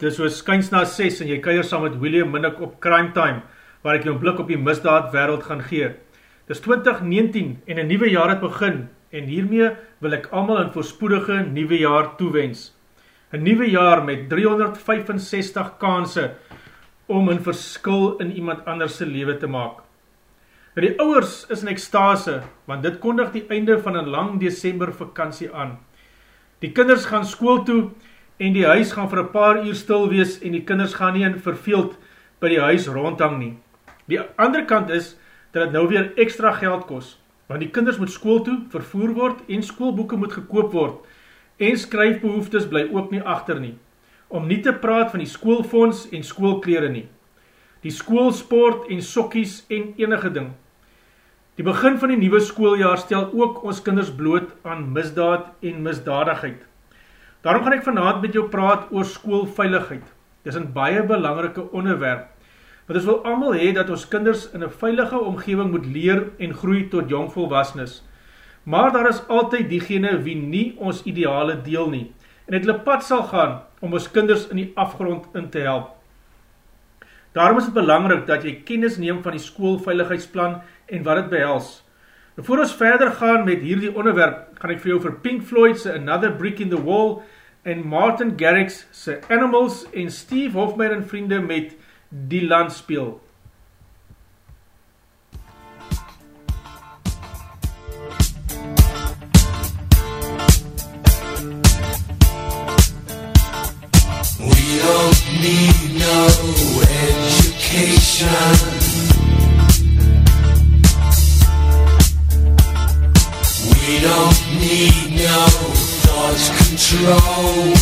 Dis so skyns na 6 en jy kuier saam met William Minnick op Crime Time, waar ek jou een blik op die misdaad wereld gaan gee. Dis 2019 en een nieuwe jaar het begin en hiermee wil ek allemaal een voorspoedige nieuwe jaar toewens. Een nieuwe jaar met 365 kanse om een verskil in iemand anders leven te maak. Die ouwers is in ekstase, want dit kondig die einde van een lang december vakantie aan. Die kinders gaan school toe en die huis gaan vir een paar uur stil wees en die kinders gaan nie in verveeld by die huis rondhang nie. Die andere kant is, dat het nou weer extra geld kost, want die kinders moet school toe vervoer word en schoolboeken moet gekoop word en skryfbehoeftes bly ook nie achter nie, om nie te praat van die schoolfonds en schoolkleren nie, die schoolsport en sokkies en enige ding. Die begin van die nieuwe schooljaar stel ook ons kinders bloot aan misdaad en misdadigheid. Daarom gaan ek vanavond met jou praat oor schoolveiligheid. Dit is een baie belangrike onderwerp, want ons wil allemaal hee dat ons kinders in een veilige omgeving moet leer en groei tot jongvolwasnis. Maar daar is altyd diegene wie nie ons ideale deel nie, en het hulle pad sal gaan om ons kinders in die afgrond in te help. Daarom is het belangrik dat jy kennis neem van die schoolveiligheidsplan en wat het behels. Voor ons verder gaan met hierdie onderwerp, gaan ek vir jou Pink Floyd se Another Brick in the Wall en Martin Garrix se Animals en Steve Hofmeyer en vriende met Die Land speel. We don't need no education thought control.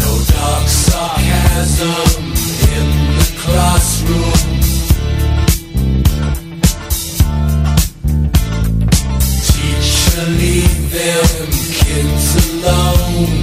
No dark sarcasm in the classroom. Teacher, leave them kids alone.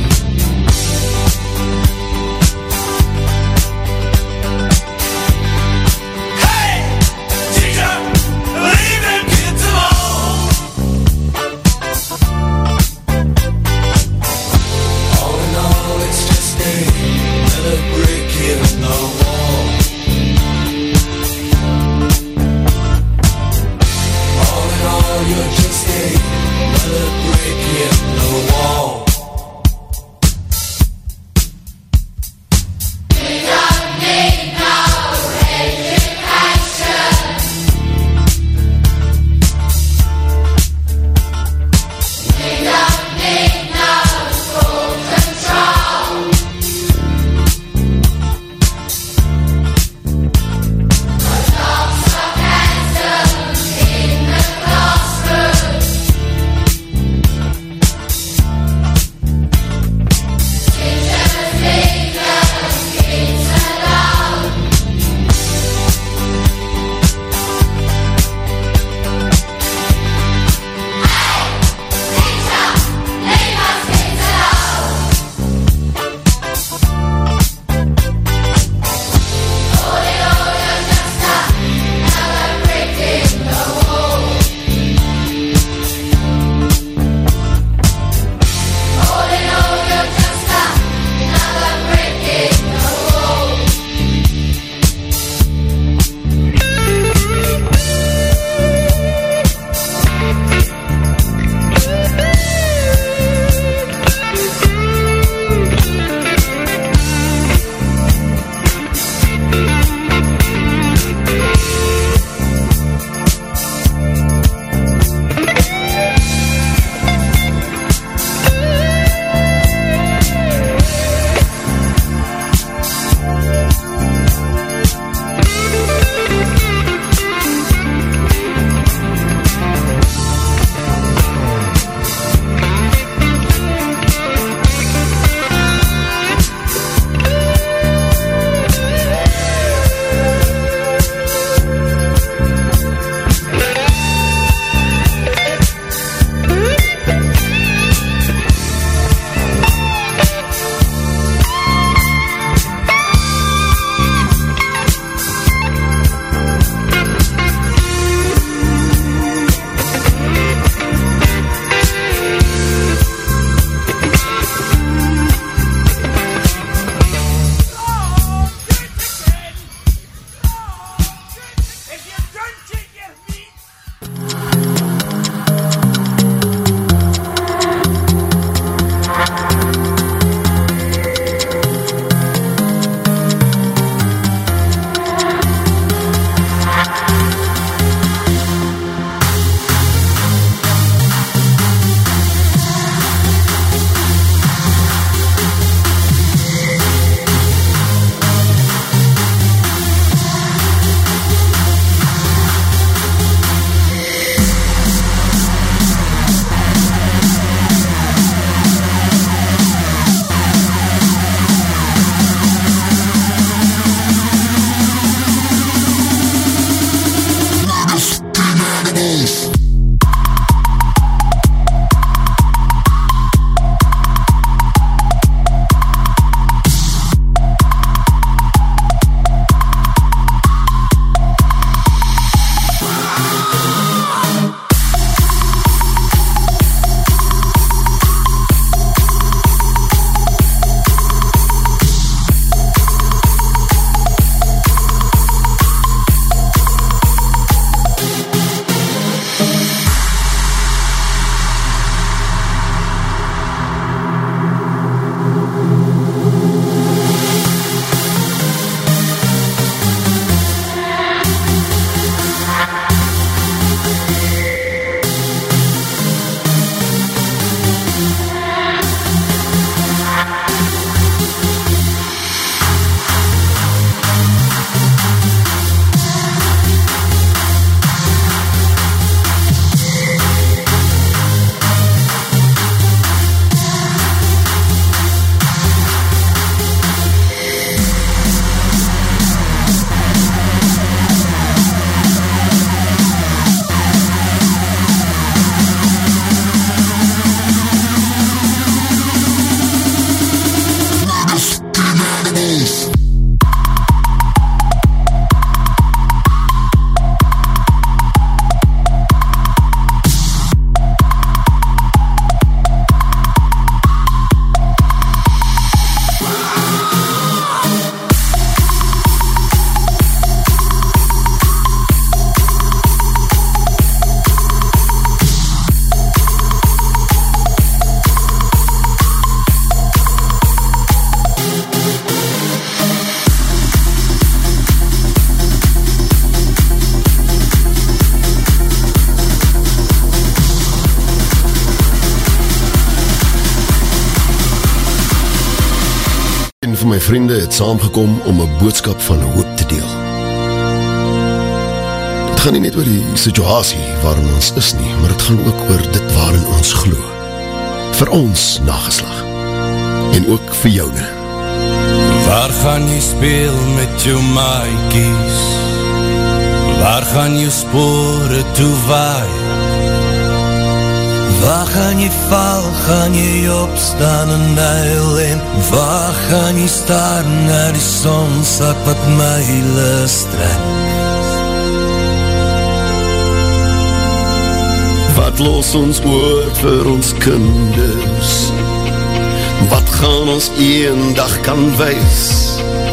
Vriende het saamgekom om een boodskap van hoop te deel. Het gaan nie net oor die situasie waarin ons is nie, maar het gaan ook oor dit waarin ons glo. Vir ons nageslag. En ook vir joune. Waar gaan jy speel met jou maaikies? Waar gaan jou spore toe waai? Waar gaan jy val, gaan jy opstaan en huil en waar gaan jy staan na die sonsak wat myle strek? Wat los ons woord vir ons kinders? Wat gaan ons een dag kan wees? Wat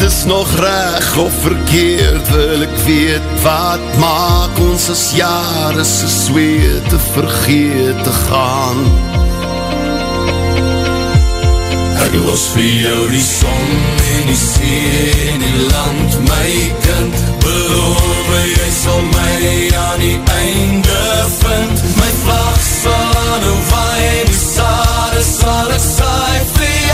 is nog reg of verkeerd wil ek weet Wat maak ons as jare se zweet te vergeet te gaan? Ek los vir jou die son en die see en die land. My kind, beloof jy sal my aan die einde vind. My vlag sal aan hoe waai die sade sal ek saai vir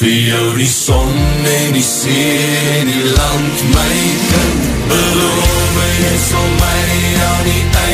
vir jou die son en die see en die land. My kind Beloof jy sal my aan die einde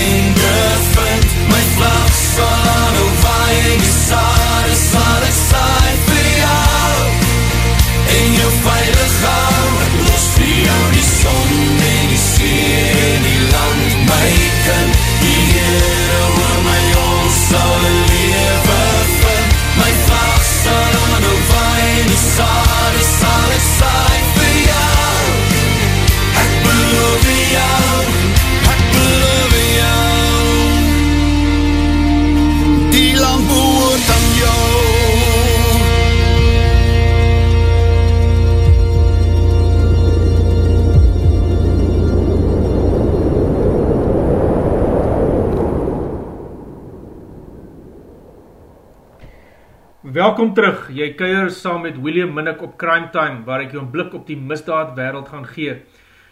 Welkom terug, jy keier saam met William Minnick op Crime Time, waar ek jou een blik op die misdaad wereld gaan gee.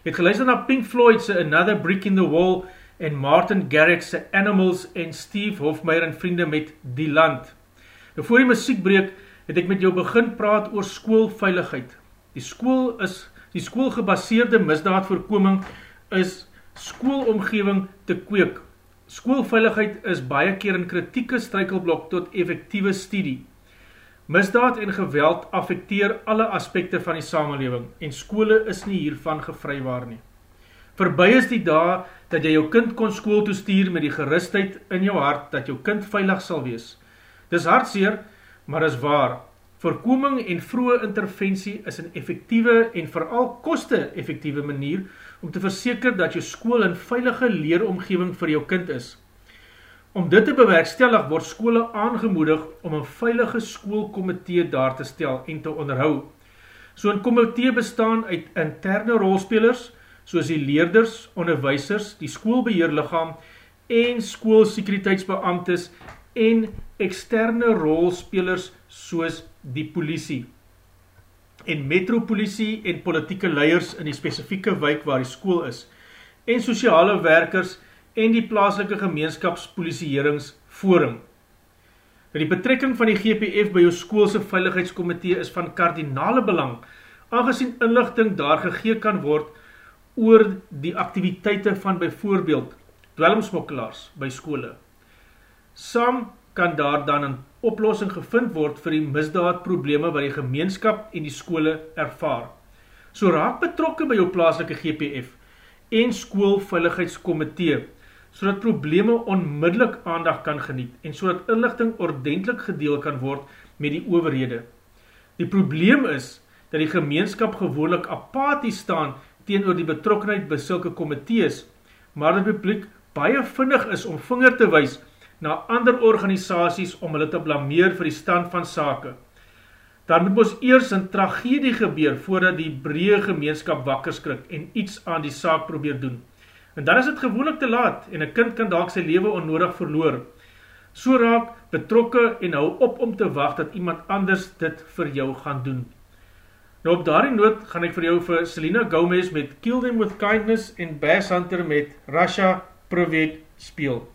Jy het geluister na Pink Floyd se Another Brick in the Wall en Martin Garrix se Animals en Steve Hofmeyer en vriende met Die Land. Nou voor die muziekbreek het ek met jou begin praat oor skoolveiligheid. Die skool is, die skoolgebaseerde misdaadvoorkoming is skoolomgeving te kweek. Skoolveiligheid is baie keer een kritieke strykelblok tot effectieve studie. Misdaad en geweld affecteer alle aspekte van die samenleving en skole is nie hiervan gevrywaar nie. Verby is die dag dat jy jou kind kon skool toestuur met die gerustheid in jou hart dat jou kind veilig sal wees. Dis hartseer, maar is waar. Voorkoming en vroege interventie is een effectieve en vooral koste effectieve manier om te verseker dat jou skool een veilige leeromgeving vir jou kind is. Om dit te bewerkstellig word skole aangemoedig om een veilige skoolkomitee daar te stel en te onderhou. So'n komitee bestaan uit interne rolspelers, soos die leerders, onderwijsers, die skoolbeheerlichaam en skoolsekuriteitsbeamtes en externe rolspelers soos die politie en metropolitie en politieke leiers in die specifieke wijk waar die school is en sociale werkers en die plaaslike gemeenskapspolisieringsforum. Die betrekking van die GPF by jou schoolse veiligheidskomitee is van kardinale belang, aangezien inlichting daar gegee kan word oor die activiteite van bijvoorbeeld dwelmsmokkelaars by skole. Sam kan daar dan een oplossing gevind word vir die misdaadprobleme wat die gemeenskap en die skole ervaar. So raak betrokke by jou plaaslike GPF en skoolveiligheidskomitee, so dat probleme onmiddellik aandag kan geniet en so dat inlichting ordentlik gedeel kan word met die overhede. Die probleem is dat die gemeenskap gewoonlik apathie staan teen die betrokkenheid by sylke komitees, maar die publiek baie vinnig is om vinger te wys na ander organisaties om hulle te blameer vir die stand van sake. Daar moet ons eers een tragedie gebeur voordat die breë gemeenskap wakker skrik en iets aan die saak probeer doen. En dan is het gewoonlik te laat en een kind kan daak sy leven onnodig verloor. So raak betrokke en hou op om te wacht dat iemand anders dit vir jou gaan doen. Nou op daarie noot gaan ek vir jou vir Selena Gomez met Kill Them With Kindness en Bass Hunter met Rasha Provet speel.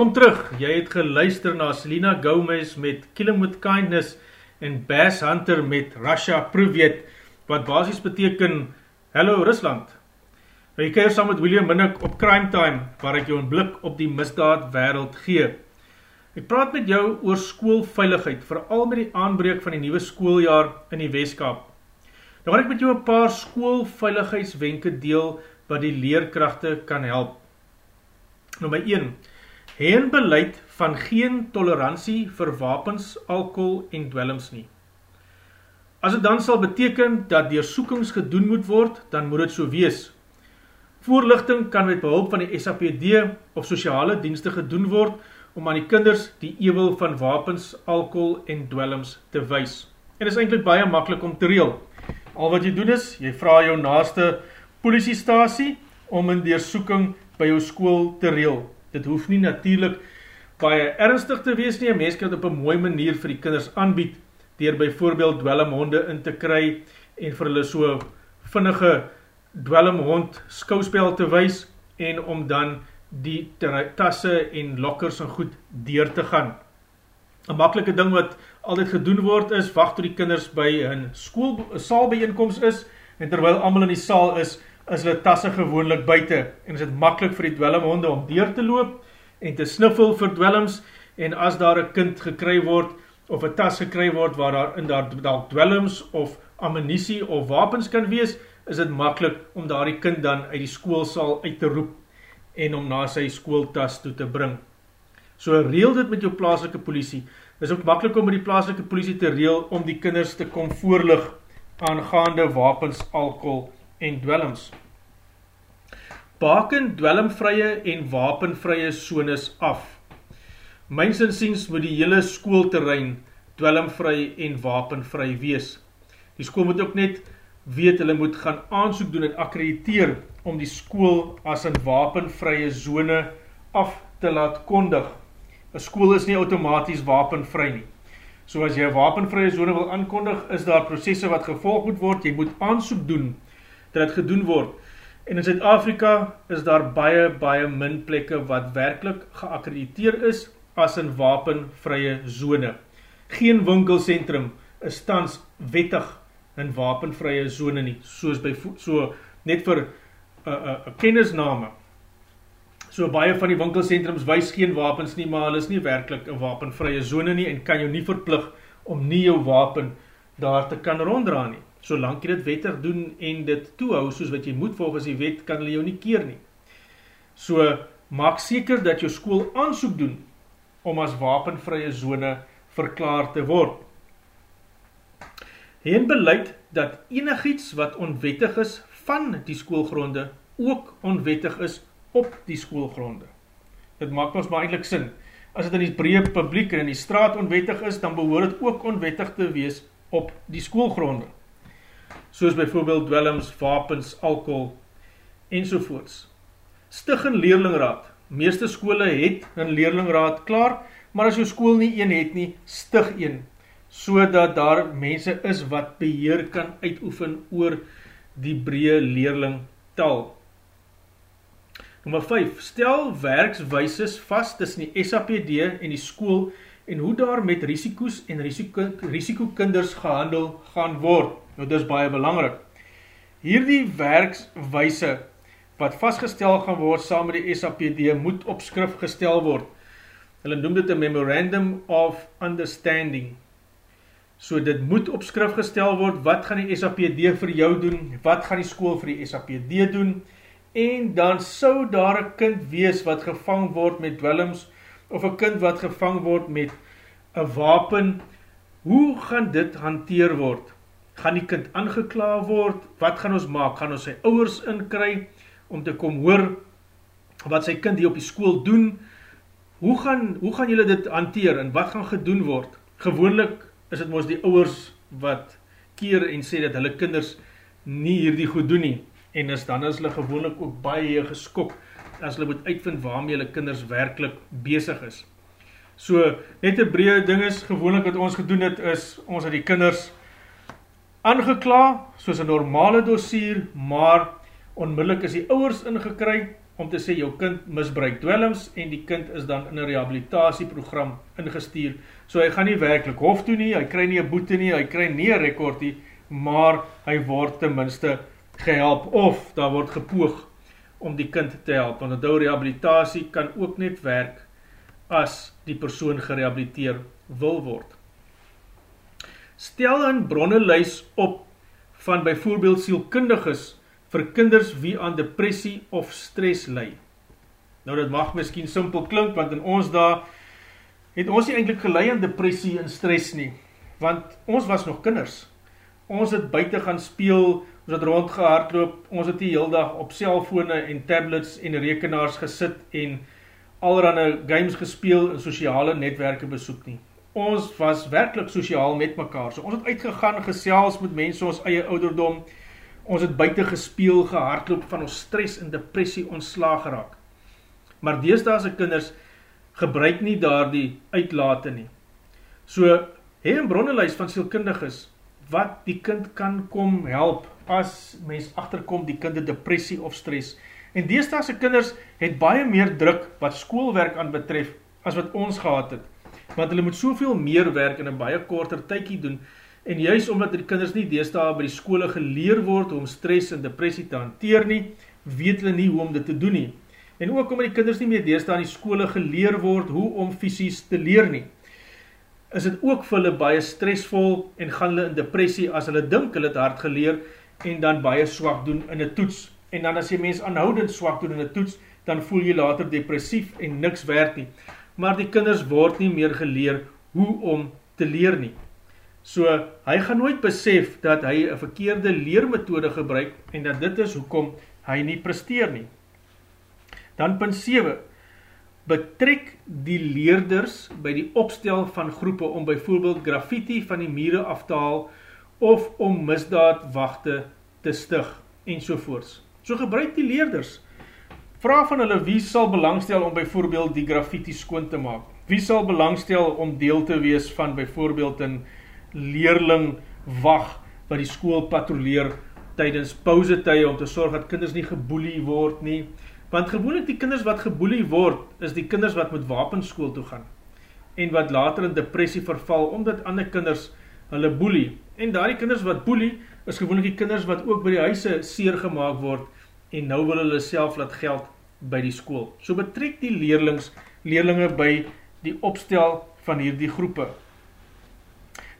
Welkom terug. Jy het geluister na Selena Gomez met Kill 'em with Kindness en Bass Hunter met Russia Provet wat basies beteken Hallo Rusland. Nou jy kuier saam met William Minnick op Crime Time waar ek jou 'n blik op die misdaad wêreld gee. Ek praat met jou oor skoolveiligheid, veral met die aanbreek van die nuwe skooljaar in die Wes-Kaap. Nou gaan ek met jou 'n paar skoolveiligheidswenke deel wat die leerkragte kan help. Nommer 1 hê 'n beleid van geen toleransie vir wapens, alkohol en dwelms nie. As dit dan sal beteken dat deursoekings gedoen moet word, dan moet dit so wees. Voorligting kan met behulp van die SAPD of sosiale dienste gedoen word om aan die kinders die ewel van wapens, alkohol en dwelms te wys. En is eintlik baie maklik om te reël. Al wat jy doen is, jy vra jou naaste polisiestasie om 'n deursoeking by jou skool te reël. Dit hoef nie natuurlik baie ernstig te wees nie. Mens kan dit op 'n mooi manier vir die kinders aanbied deur byvoorbeeld dwelmhonde in te kry en vir hulle so vinnige dwelmhond skouspel te wys en om dan die tasse en lokkers en goed deur te gaan. 'n Maklike ding wat altyd gedoen word is wag tot die kinders by 'n skool saalbyeenkoms is en terwyl almal in die saal is, is hulle tasse gewoonlik buite en is dit maklik vir die dwelmhonde om deur te loop en te sniffel vir dwelms en as daar 'n kind gekry word of 'n tas gekry word waar daar in daar dwelms of ammunisie of wapens kan wees, is dit maklik om daardie kind dan uit die skoolsaal uit te roep en om na sy skooltas toe te bring. So reël dit met jou plaaslike polisie. Dit is ook maklik om met die plaaslike polisie te reël om die kinders te kom voorlig aangaande wapens, alkohol en dwelms. Baken dwelmvrye en wapenvrye sones af. Myns insiens moet die hele skoolterrein dwelmvry en wapenvry wees. Die skool moet ook net weet hulle moet gaan aansoek doen en akkrediteer om die skool as 'n wapenvrye sone af te laat kondig. 'n Skool is nie outomaties wapenvry nie. So as jy 'n wapenvrye sone wil aankondig, is daar prosesse wat gevolg moet word. Jy moet aansoek doen dat dit gedoen word. En in Suid-Afrika is daar baie baie min plekke wat werklik geakkrediteer is as 'n wapenvrye sone. Geen winkelsentrum is tans wettig 'n wapenvrye sone nie, soos by so net vir uh, uh, kennisname. So baie van die winkelcentrums wys geen wapens nie, maar hulle is nie werkelijk een wapenvrye zone nie en kan jou nie verplig om nie jou wapen daar te kan ronddra nie. Solank jy dit wettig doen en dit toehou soos wat jy moet volgens die wet, kan hulle jou nie keer nie. So maak seker dat jou school aansoek doen om as wapenvrye zone verklaar te word. Heen beleid dat enig iets wat onwettig is van die schoolgronde ook onwettig is op die schoolgronde. Dit maak ons maar eindelijk sin. As het in die breed publiek en in die straat onwettig is, dan behoor het ook onwettig te wees op die schoolgronde. Soos bijvoorbeeld dwellings, wapens, alcohol enzovoorts. Stig een leerlingraad. Meeste skole het een leerlingraad klaar, maar as jou school nie een het nie, stig een, so dat daar mense is wat beheer kan uitoefen oor die breed leerlingtal. Nummer 5. Stel werkswijses vast tussen die SAPD en die school en hoe daar met risiko's en risiko, risikokinders gehandel gaan word. Nou, dit is baie belangrik. Hierdie werkswijse wat vastgestel gaan word saam met die SAPD moet op skrif gestel word. Hulle noem dit een Memorandum of Understanding. So dit moet op skrif gestel word, wat gaan die SAPD vir jou doen, wat gaan die school vir die SAPD doen, en dan sou daar een kind wees wat gevang word met dwellings, of een kind wat gevang word met een wapen, hoe gaan dit hanteer word? Gaan die kind aangekla word? Wat gaan ons maak? Gaan ons sy ouwers inkry, om te kom hoor, wat sy kind hier op die school doen? Hoe gaan, hoe gaan julle dit hanteer, en wat gaan gedoen word? Gewoonlik is het moos die ouwers, wat keer en sê dat hulle kinders nie hierdie goed doen nie en is dan is hulle gewoonlik ook baie geskok as hulle moet uitvind waarmee hulle kinders werkelijk bezig is. So, net een breed ding is, gewoonlik wat ons gedoen het, is ons het die kinders aangekla, soos een normale dossier, maar onmiddellik is die ouwers ingekry, om te sê, jou kind misbruik dwellings, en die kind is dan in een rehabilitatieprogram ingestuur, so hy gaan nie werkelijk hof toe nie, hy kry nie een boete nie, hy kry nie een rekord nie, maar hy word tenminste gehelp of daar word gepoog om die kind te help, want die rehabilitatie kan ook net werk as die persoon gerehabiliteer wil word. Stel een bronnenlijs op van bijvoorbeeld sielkundiges vir kinders wie aan depressie of stress lei. Nou dit mag miskien simpel klink, want in ons daar het ons nie eindelijk gelei aan depressie en stress nie, want ons was nog kinders. Ons het buiten gaan speel, ons het rondgehardloop, ons het die heel dag op cellfone en tablets en rekenaars gesit en allerhande games gespeel en sociale netwerke besoek nie. Ons was werkelijk sociaal met mekaar, so ons het uitgegaan gesels met mense ons eie ouderdom, ons het buiten gespeel, gehardloop van ons stress en depressie ontslaag geraak. Maar deesdaase kinders gebruik nie daar die uitlate nie. So, hy een bronnenlijst van sielkundig is, wat die kind kan kom help, as mens achterkom die kinde depressie of stress. En deesdaase kinders het baie meer druk wat schoolwerk aan betref as wat ons gehad het. Want hulle moet soveel meer werk in een baie korter tykie doen en juist omdat die kinders nie deesdaal by die skole geleer word om stress en depressie te hanteer nie, weet hulle nie hoe om dit te doen nie. En ook omdat die kinders nie meer deesdaal in die skole geleer word hoe om fysies te leer nie is het ook vir hulle baie stressvol en gaan hulle in depressie as hulle dink hulle het hard geleer en dan baie swak doen in een toets. En dan as jy mens aanhoudend swak doen in een toets, dan voel jy later depressief en niks werd nie. Maar die kinders word nie meer geleer hoe om te leer nie. So, hy gaan nooit besef dat hy een verkeerde leermethode gebruik en dat dit is hoekom hy nie presteer nie. Dan punt 7, betrek die leerders by die opstel van groepe om byvoorbeeld graffiti van die mure af te haal of om misdaadwachte te stig en sovoorts. So gebruik die leerders. Vraag van hulle wie sal belangstel om byvoorbeeld die graffiti skoon te maak? Wie sal belangstel om deel te wees van byvoorbeeld een leerling wacht wat die school patroleer tydens pauzetye om te sorg dat kinders nie geboelie word nie. Want gewoonlik die kinders wat geboelie word, is die kinders wat met wapenskool toe gaan en wat later in depressie verval, omdat ander kinders hulle boelie En daar die kinders wat boelie, is gewoonlik die kinders wat ook by die huise seer gemaakt word, en nou wil hulle self laat geld by die school. So betrek die leerlings, leerlinge by die opstel van hierdie groepe.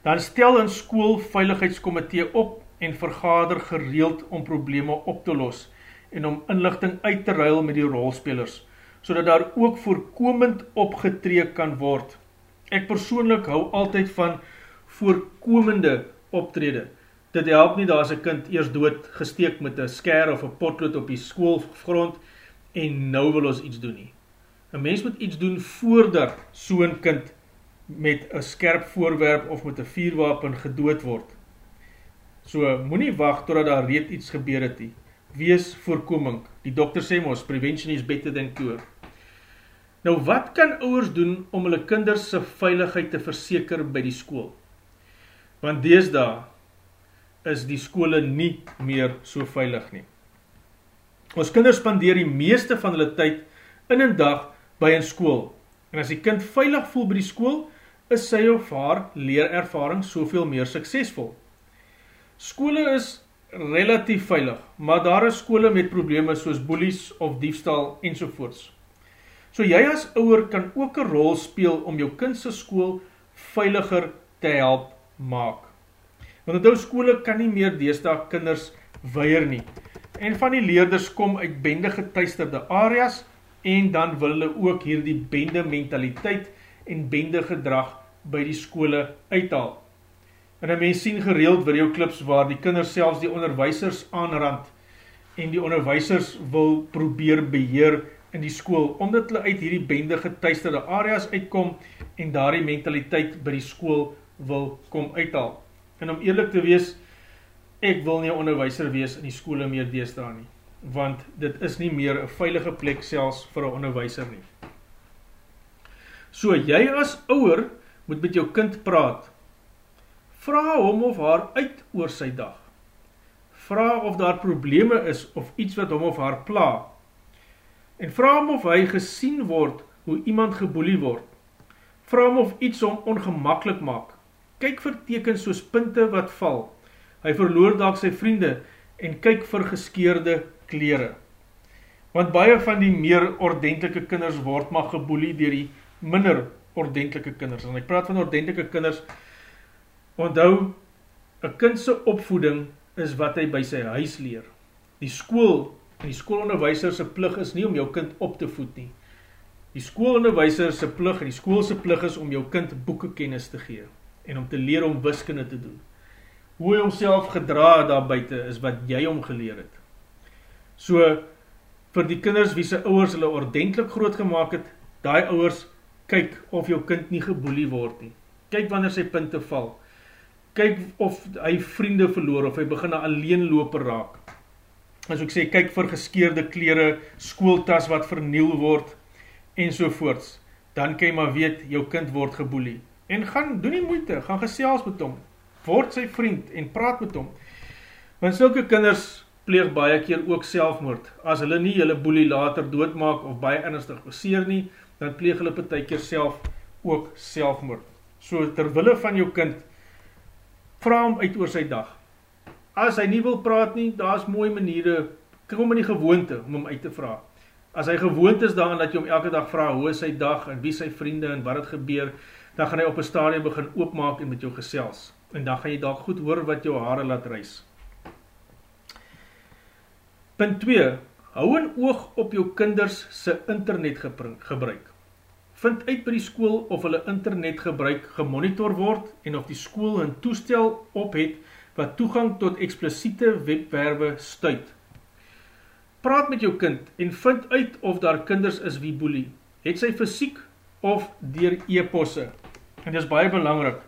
Dan stel een school veiligheidskomitee op en vergader gereeld om probleme op te los en om inlichting uit te ruil met die rolspelers, so daar ook voorkomend opgetree kan word. Ek persoonlik hou altyd van voorkomende optrede. Dit help nie, daar is een kind eers dood gesteek met een sker of een potlood op die schoolgrond en nou wil ons iets doen nie. Een mens moet iets doen voordat so'n kind met een skerp voorwerp of met een vierwapen gedood word. So, moet nie wacht totdat daar reed iets gebeur het nie. Wees voorkoming. Die dokter sê ons, prevention is better than cure. Nou, wat kan ouwers doen om hulle kinders sy veiligheid te verseker by die school? Want deesda is die skole nie meer so veilig nie. Ons kinders spandeer die meeste van hulle tyd in een dag by een school. En as die kind veilig voel by die school, is sy of haar leerervaring soveel meer suksesvol. Skole is relatief veilig, maar daar is skole met probleme soos boelies of diefstal en sovoorts. So jy as ouwer kan ook een rol speel om jou kindse school veiliger te help maak. Want het ou skole kan nie meer deesdag kinders weier nie. En van die leerders kom uit bende getuisterde areas en dan wil hulle ook hier die bende mentaliteit en bende gedrag by die skole uithaal. En een mens sien gereeld videoclips waar die kinders selfs die onderwijsers aanrand en die onderwijsers wil probeer beheer in die school, omdat hulle uit hierdie bende getuisterde areas uitkom en daar die mentaliteit by die school wil kom uithaal. En om eerlijk te wees, ek wil nie onderwijser wees in die skole meer deesdaan nie, want dit is nie meer een veilige plek selfs vir een onderwijser nie. So jy as ouwer moet met jou kind praat. Vra hom of haar uit oor sy dag. Vra of daar probleme is of iets wat hom of haar pla. En vra hom of hy gesien word hoe iemand geboelie word. Vra hom of iets hom ongemakkelijk maak. Kyk vir tekens soos pinte wat val. Hy verloor dalk sy vriende en kyk vir geskeerde kleren. Want baie van die meer ordentelike kinders word maar geboelie dier die minder ordentelike kinders. En ek praat van ordentelike kinders, onthou, een kindse opvoeding is wat hy by sy huis leer. Die school en die schoolonderwijserse plig is nie om jou kind op te voed nie. Die schoolonderwijserse plig en die schoolse plig is om jou kind boekenkennis te gee en om te leer om wiskunde te doen. Hoe hy homself gedra daar buiten is wat jy hom geleer het. So, vir die kinders wie sy ouwers hulle ordentlik groot gemaakt het, die ouwers kyk of jou kind nie geboelie word nie. Kyk wanneer sy punte val. Kyk of hy vriende verloor, of hy begin een alleenloper raak. As ek sê, kyk vir geskeerde kleren, skooltas wat verniel word, en sovoorts. Dan kan jy maar weet, jou kind word geboelie. En gaan, doen nie moeite, gaan gesels met hom. Word sy vriend en praat met hom. Want sylke kinders pleeg baie keer ook selfmoord. As hulle nie hulle boelie later doodmaak of baie ernstig beseer nie, dan pleeg hulle per tykeer self ook selfmoord. So terwille van jou kind, vraag hom uit oor sy dag. As hy nie wil praat nie, daar is mooie maniere, kom in die gewoonte om hom uit te vraag. As hy gewoond is daarin dat jy hom elke dag vraag, hoe is sy dag en wie sy vriende en wat het gebeur, dan gaan hy op een stadium begin oopmaak en met jou gesels. En dan gaan jy daar goed hoor wat jou haare laat reis. Punt 2. Hou een oog op jou kinders sy internet gebruik. Vind uit by die school of hulle internet gebruik gemonitor word en of die school een toestel op het wat toegang tot expliciete webwerwe stuit. Praat met jou kind en vind uit of daar kinders is wie boelie. Het sy fysiek of dier e-posse. En dit is baie belangrik.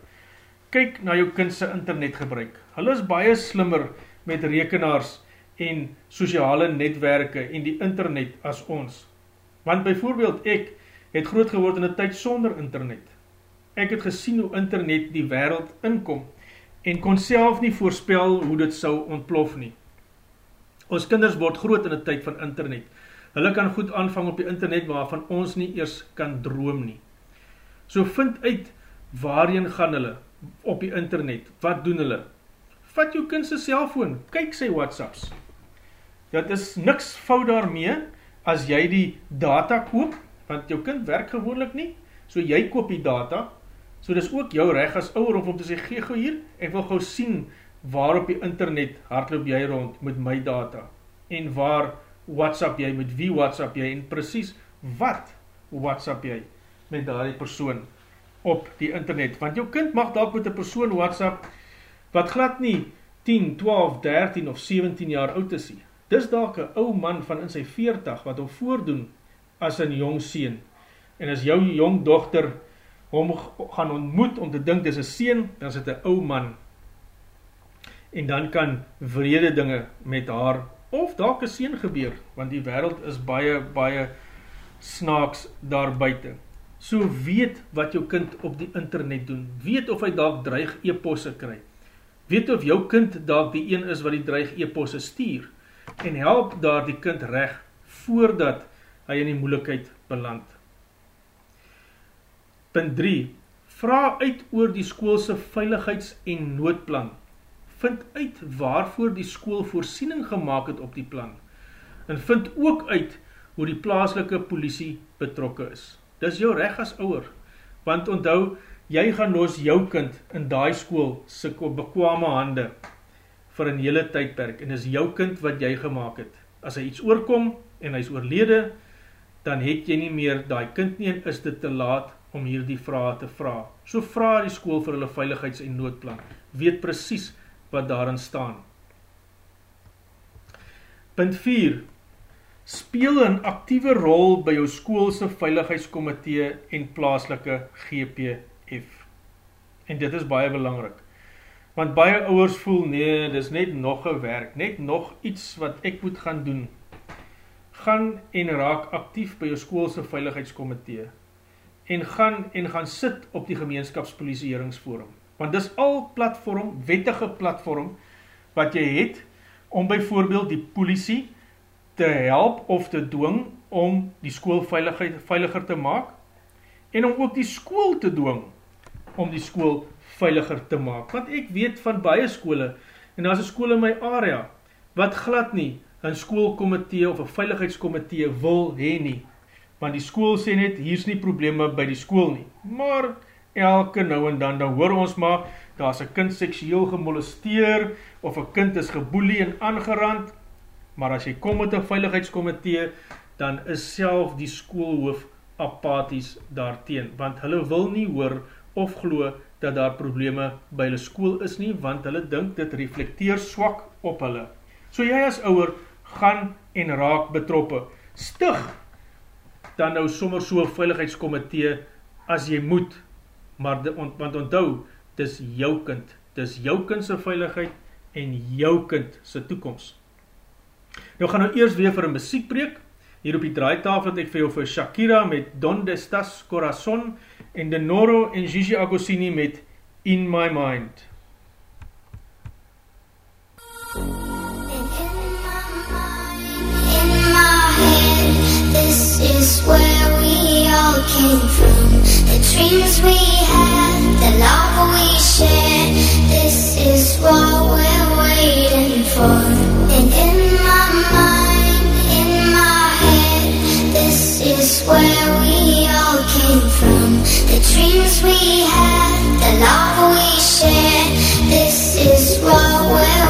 Kyk na jou kindse internet gebruik. Hulle is baie slimmer met rekenaars en sociale netwerke en die internet as ons. Want bijvoorbeeld ek, het groot geword in een tyd sonder internet. Ek het gesien hoe internet die wereld inkom en kon self nie voorspel hoe dit sou ontplof nie. Ons kinders word groot in die tyd van internet. Hulle kan goed aanvang op die internet waarvan ons nie eers kan droom nie. So vind uit waarheen gaan hulle op die internet, wat doen hulle? Vat jou kindse cellfoon, kyk sy whatsapps. Dat is niks fout daarmee, as jy die data koop, want jou kind werk gewoonlik nie, so jy koop die data, so dis ook jou reg as ouwer om te sê, gee gauw hier, ek wil gauw sien waar op die internet hardloop jy rond met my data, en waar WhatsApp jy, met wie WhatsApp jy, en precies wat WhatsApp jy met die persoon op die internet, want jou kind mag dalk met die persoon WhatsApp, wat glad nie 10, 12, 13 of 17 jaar oud is hier, dis dalk een ou man van in sy 40 wat hom voordoen as een jong sien. En as jou jong dochter hom gaan ontmoet om te dink dis een sien, dan is dit een ou man. En dan kan vrede dinge met haar of dalk een sien gebeur, want die wereld is baie, baie snaaks daar buiten. So weet wat jou kind op die internet doen. Weet of hy dalk dreig e-posse kry. Weet of jou kind dalk die een is wat die dreig e-posse stuur en help daar die kind reg voordat hy in die moeilikheid beland. Punt 3. Vra uit oor die skoolse veiligheids- en noodplan. Vind uit waarvoor die skool voorsiening gemaakt het op die plan. En vind ook uit hoe die plaaslike politie betrokke is. Dis jou reg as ouwer, want onthou, jy gaan los jou kind in die school sy bekwame hande, vir een hele tydperk en is jou kind wat jy gemaakt het. As hy iets oorkom en hy is oorlede, dan het jy nie meer die kind nie en is dit te laat om hier die vraag te vraag. So vraag die school vir hulle veiligheids- en noodplan. Weet precies wat daarin staan. Punt 4. Speel een actieve rol by jou schoolse veiligheidskomitee en plaaslike GPF. En dit is baie belangrik. Want baie ouwers voel, nee, dit is net nog een werk, net nog iets wat ek moet gaan doen. Gaan en raak actief by jou schoolse veiligheidskomitee. En gaan en gaan sit op die gemeenskapspolisieringsforum. Want dis al platform, wettige platform, wat jy het, om bijvoorbeeld die politie te help of te dwing om die school veiliger te maak, en om ook die school te dwing om die school veiliger te maak. Want ek weet van baie skole, en daar is een school in my area, wat glad nie een schoolkomitee of een veiligheidskomitee wil heen nie. Want die school sê net, hier is nie probleme by die school nie. Maar elke nou en dan, dan hoor ons maar, daar is een kind seksueel gemolesteer, of een kind is geboelie en aangerand, maar as jy kom met een veiligheidskomitee, dan is self die schoolhoof apathies daarteen, want hulle wil nie hoor of glo dat daar probleme by hulle school is nie, want hulle dink dit reflecteer swak op hulle. So jy as ouwer, gaan en raak betroppe. Stig dan nou sommer so veiligheidskomitee as jy moet, maar de, want, want onthou, dis jou kind, dis jou kindse veiligheid en jou kind sy toekomst. Nou gaan nou eers weer vir een muziekbreek, hier op die draaitafel het ek vir jou vir Shakira met Don Destas Corazon, en De Noro en Gigi Agosini met In My Mind. Is where we all came from. The dreams we had, the love we shared. This is what we're waiting for. And in my mind, in my head, this is where we all came from. The dreams we had, the love we shared. This is what we're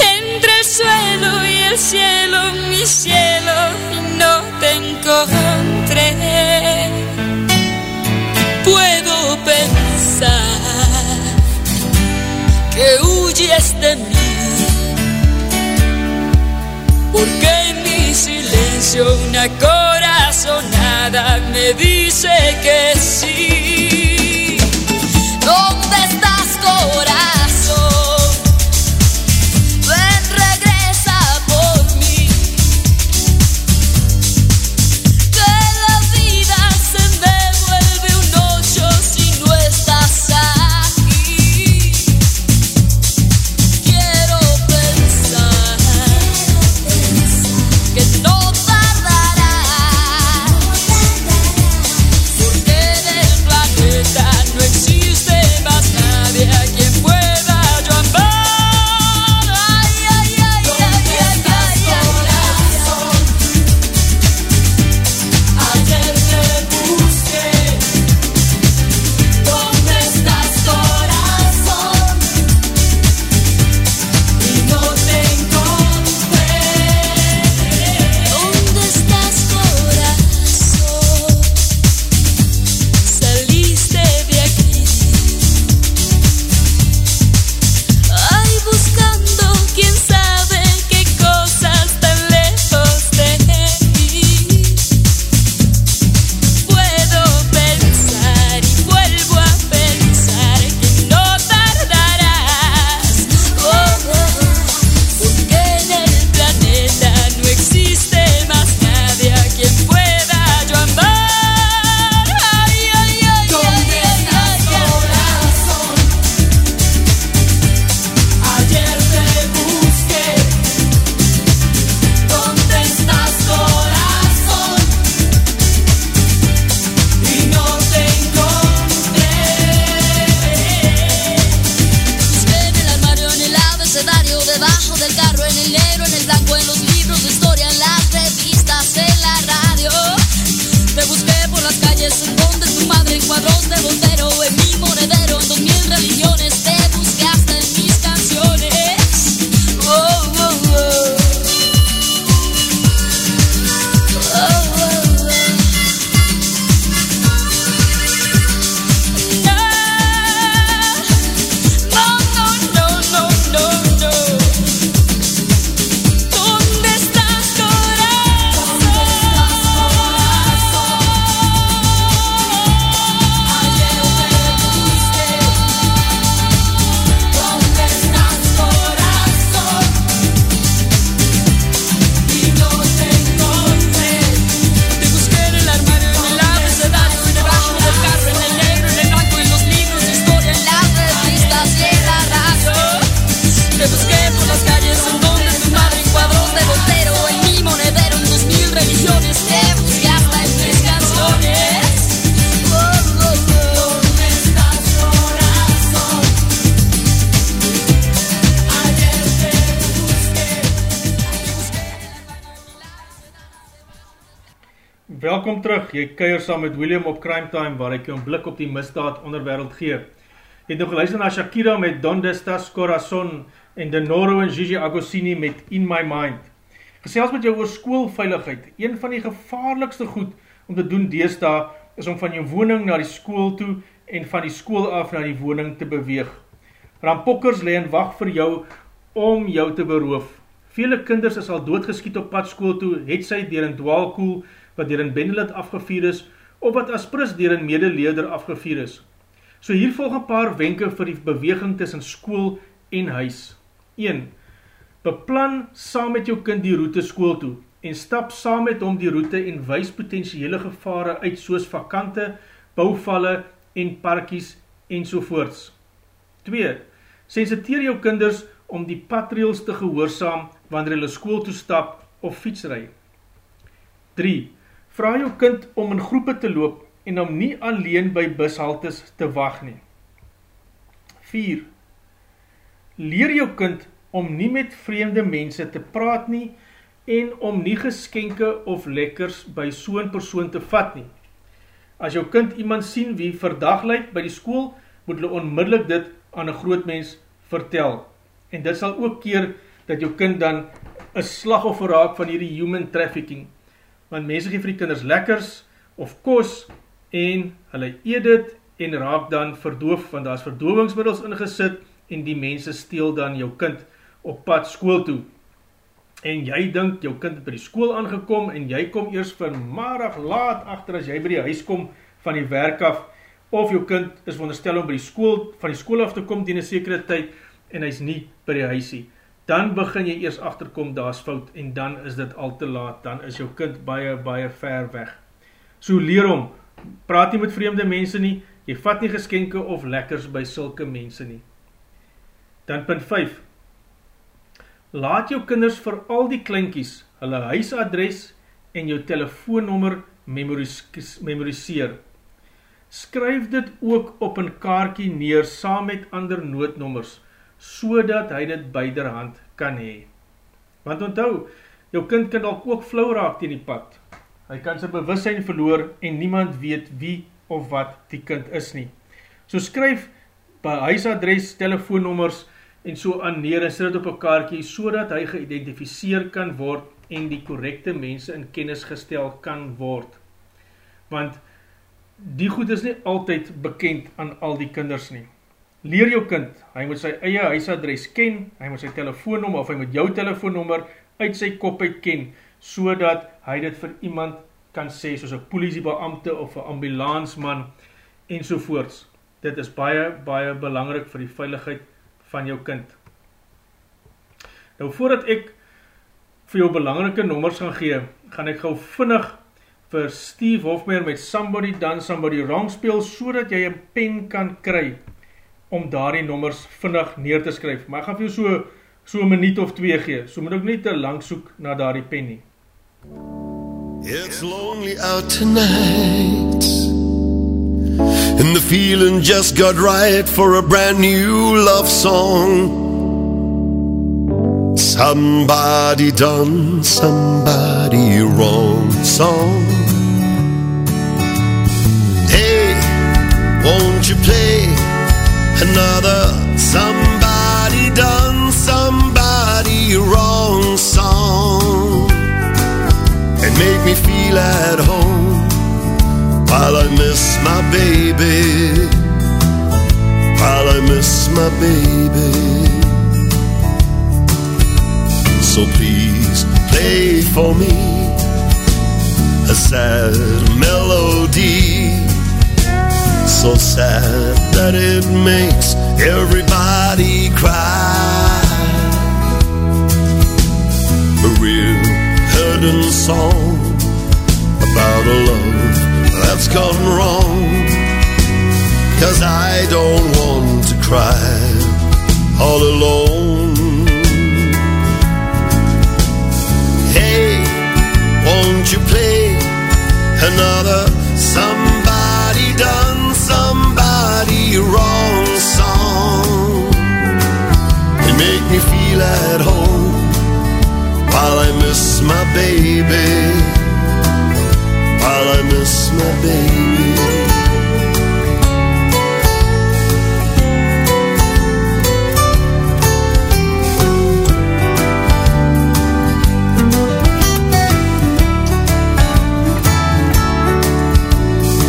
entre el suelo y el cielo, mi cielo, no te encontré. Puedo pensar que huyes de mí porque en mi silencio una corazonada me dice que sí. ¿Dónde estás, corazón? Welkom terug, jy keier saam met William op Crime Time waar ek jou een blik op die misdaad onderwereld gee. Jy het nog geluister na Shakira met Donde Estás Corazon en Denoro en Gigi Agosini met In My Mind. Gesels met jou oor skoolveiligheid. Een van die gevaarlikste goed om te doen deesdae is om van jou woning na die skool toe en van die skool af na die woning te beweeg. Rampokkers leen wacht vir jou om jou te beroof. Vele kinders is al doodgeskiet op pad skool toe, het sy dier in dwaalkoel, wat dier in Bendelit afgevier is, of wat as pris dier in medeleder afgevier is. So hier volg een paar wenke vir die beweging tussen skool en huis. 1. Beplan saam met jou kind die route skool toe en stap saam met hom die route en wys potentiële gevare uit soos vakante, bouwvalle en parkies en sovoorts. 2. Sensiteer jou kinders om die patrails te gehoorzaam wanneer hulle skool toe stap of fietsry. 3. Vraag jou kind om in groepe te loop en om nie alleen by bushaltes te wacht nie. 4. Leer jou kind om nie met vreemde mense te praat nie en om nie geskenke of lekkers by so'n persoon te vat nie. As jou kind iemand sien wie verdag lyk by die school, moet hulle onmiddellik dit aan een groot mens vertel. En dit sal ook keer dat jou kind dan een slagoffer raak van hierdie human trafficking. Want mense geef vir die kinders lekkers of kos en hulle eet dit en raak dan verdoof, want daar is verdovingsmiddels ingesit en die mense steel dan jou kind op pad school toe. En jy dink jou kind het by die school aangekom en jy kom eers vanmiddag laat achter as jy by die huis kom van die werk af of jou kind is veronderstel om by die school, van die school af te kom die in een sekere tyd en hy is nie by die huisie. Dan begin jy eers achterkom, daar is fout en dan is dit al te laat, dan is jou kind baie, baie ver weg. So leer om, praat nie met vreemde mense nie, jy vat nie geskenke of lekkers by sulke mense nie. Dan punt 5, laat jou kinders vir al die kleinkies hulle huisadres en jou telefoonnummer memoriseer. Skryf dit ook op een kaartjie neer saam met ander noodnommers, so dat hy dit beiderhand kan hee. Want onthou, jou kind kan ook ook flauw raak teen die pad. Hy kan sy bewussein verloor en niemand weet wie of wat die kind is nie. So skryf by huisadres, telefoonnommers en so aan neer en sit op een kaartjie so dat hy geïdentificeer kan word en die correcte mense in kennis gestel kan word. Want die goed is nie altyd bekend aan al die kinders nie. Leer jou kind, hy moet sy eie huisadres ken, hy moet sy telefoonnummer of hy moet jou telefoonnummer uit sy kop uit ken, so dat hy dit vir iemand kan sê, soos een politiebeamte of een ambulansman en sovoorts. Dit is baie, baie belangrik vir die veiligheid van jou kind. Nou, voordat ek vir jou belangrike nommers gaan gee, gaan ek gauw vinnig vir Steve Hofmeer met Somebody Done Somebody Wrong speel, so jy een pen kan kry om daar die nommers vinnig neer te skryf. Maar ek gaan vir jou so, so minuut of twee gee, so moet ek nie te lang soek na daar die pen nie. It's lonely out tonight. And the feeling just got right For a brand new love song. Somebody done somebody wrong song. Hey, won't you play another somebody done somebody wrong song. And make me feel at home while I miss my baby. While I miss my baby. So please play for me a sad melody so sad that it makes everybody cry. A real hurting song about a love that's gone wrong. Cause I don't want to cry all alone feel at home while I miss my baby. While I miss my baby.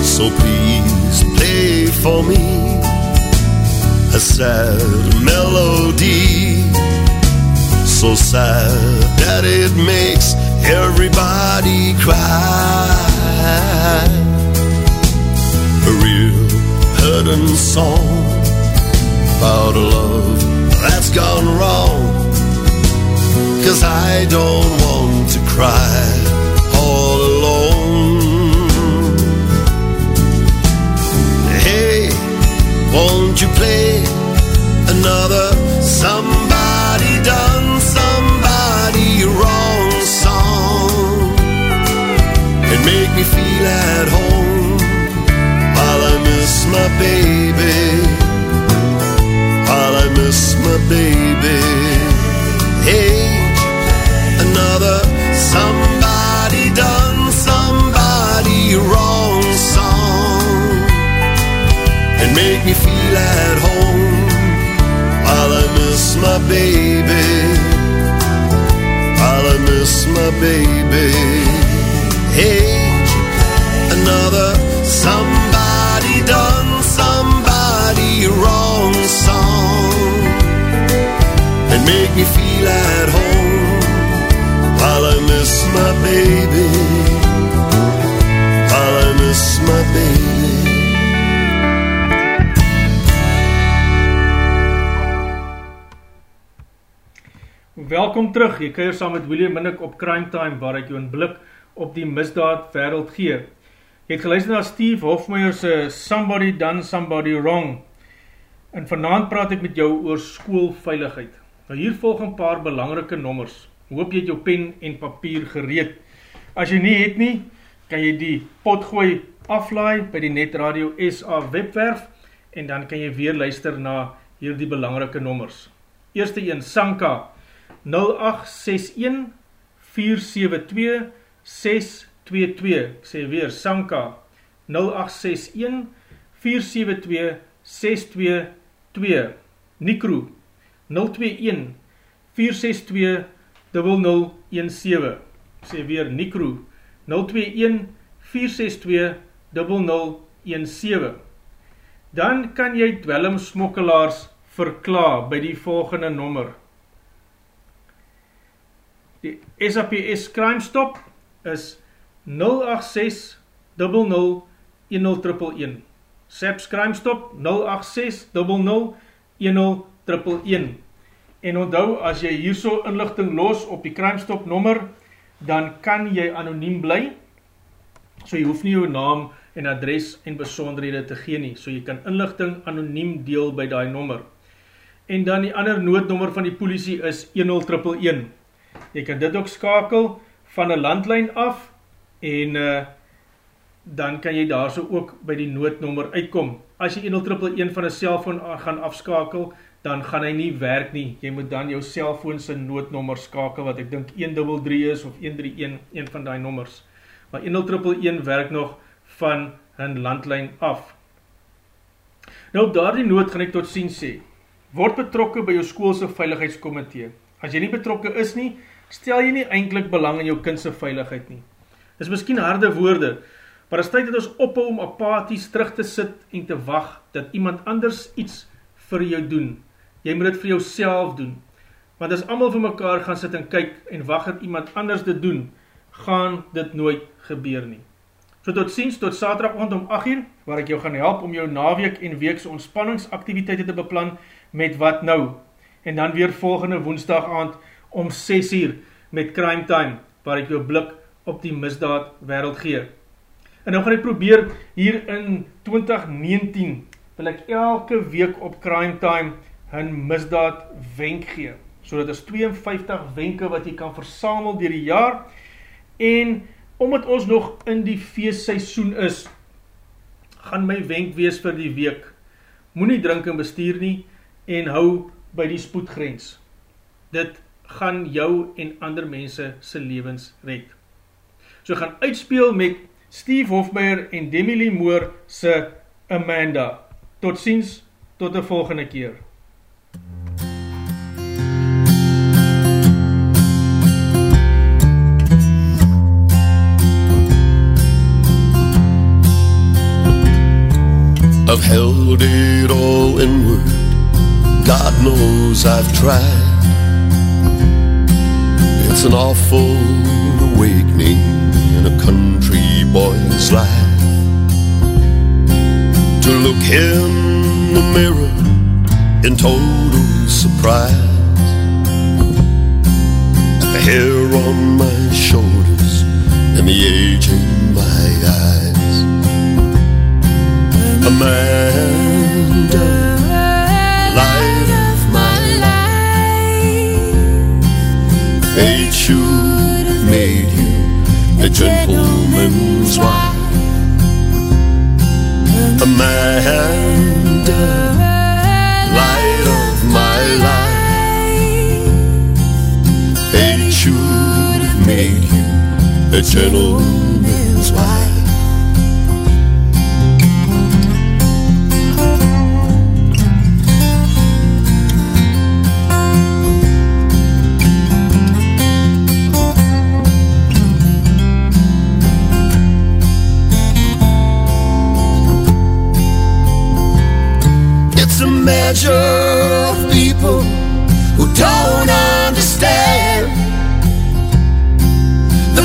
So please play for me. A sad melody so sad that it makes everybody cry. A real hurting song about a love that's gone wrong. Cause I don't want to cry all alone. Hey won't you play another make me feel at home. While I miss my baby. While I miss my baby. Hey another somebody done somebody wrong song. And make me feel at home. While I miss my baby. While I miss my baby. Hey, another somebody done somebody wrong song and make me feel at home while I miss my baby. While I miss my baby. Welkom terug, jy kuier saam met William Minnick op Crime Time, waar ek jou een blik op die misdaad wereld gee. Jy het geluister na Steve Hofmeyer se Somebody Done Somebody Wrong, en vanavond praat ek met jou oor schoolveiligheid. Nou hier volg een paar belangrike nommers, hoop jy het jou pen en papier gereed. As jy nie het nie, kan jy die potgooi aflaai by die Netradio SA webwerf, en dan kan jy weer luister na hier die belangrike nommers. Eerste een, Sanka, 0861 472 622 Ek sê weer Sanka 0861 472 622 Nikro 021 462 0017 Ek sê weer Nikro 021 462 0017 Dan kan jy dwelmsmokkelaars verkla by die volgende nommer. 0800 Die SAPS Crime Stop is 086 00 1011. SAPS Crime Stop 086 00 1011. En onthou, as jy hierso inlichting los op die Crime Stop nommer, dan kan jy anoniem bly, so jy hoef nie jou naam en adres en besonderhede te gee nie, so jy kan inlichting anoniem deel by die nommer. En dan die ander noodnommer van die politie is 10111. Jy kan dit ook skakel van een landlijn af en uh, dan kan jy daar so ook by die noodnommer uitkom. As jy 1011 van een cellfoon gaan afskakel, dan gaan hy nie werk nie. Jy moet dan jou cellfoonse noodnommer skakel, wat ek dink 133 is of 131, een van die nommers. Maar 1011 werk nog van hun landlijn af. Nou op daar die nood gaan ek tot sien sê, word betrokke by jou schoolse veiligheidskomitee. As jy nie betrokke is nie, stel jy nie eindelijk belang in jou kindse veiligheid nie. Dit is miskien harde woorde, maar is tyd dat ons ophou om apathies terug te sit en te wacht dat iemand anders iets vir jou doen. Jy moet dit vir jou doen. Want as allemaal vir mekaar gaan sit en kyk en wacht dat iemand anders dit doen, gaan dit nooit gebeur nie. So tot ziens, tot saterdag om 8 uur, waar ek jou gaan help om jou naweek en weekse ontspanningsaktiviteite te beplan met wat nou. En dan weer volgende woensdag aand om 6 uur met Crime Time, waar ek jou blik op die misdaad wereld gee. En nou gaan ek probeer hier in 2019, wil ek elke week op Crime Time hun misdaad wenk gee. So dat is 52 wenke wat jy kan versamel dier die jaar. En omdat ons nog in die feestseisoen is, gaan my wenk wees vir die week. Moe nie drink en bestuur nie en hou by die spoedgrens. Dit gaan jou en ander mense se lewens red. So gaan uitspeel met Steve Hofmeyer en Demi Lee Moore se Amanda. Tot ziens, tot die volgende keer. I've held it all inward. God knows I've tried. It's an awful awakening in a country boy's life to look in the mirror in total surprise at the hair on my shoulders and the age in my eyes. Amanda, have made you a gentleman's wife. Amanda, light of my life, should have made you a gentleman's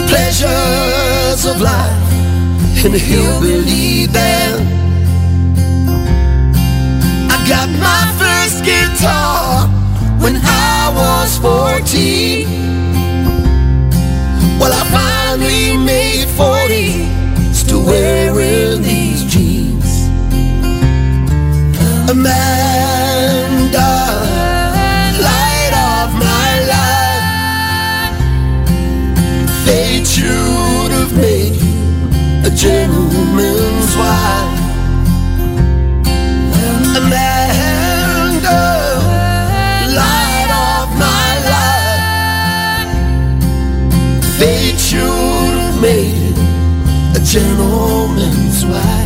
pleasures of life in a hillbilly band. I got my first guitar when I was 14. Well, I finally made 40, still wearing these jeans. Imagine gentleman's wife Light of my life Fate should have made A gentleman's wife